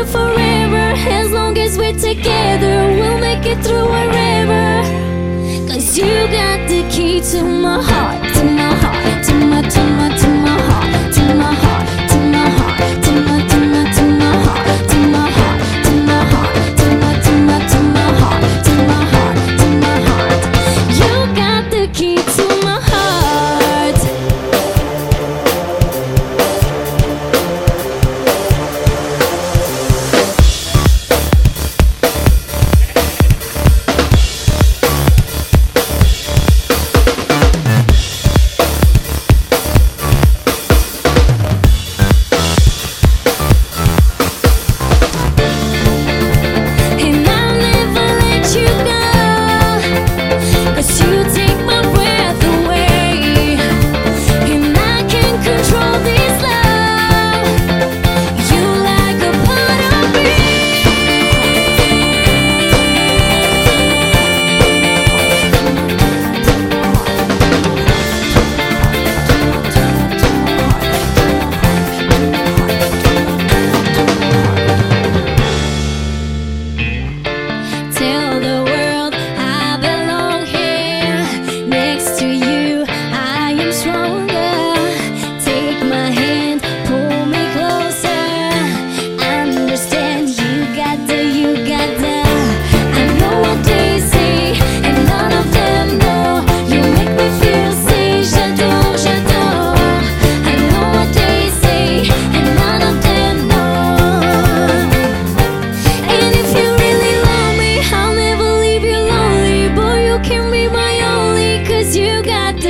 you forever. As long as we're together We'll make it through wherever. Cause you got the key to my heart, to my heart.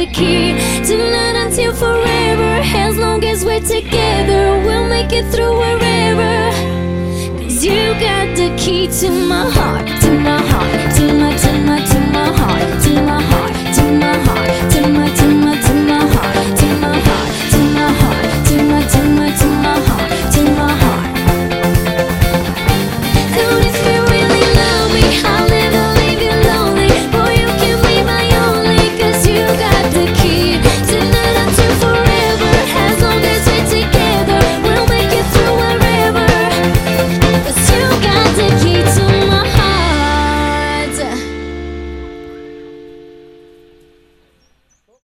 the key. Tonight until forever As long as we're together We'll make it through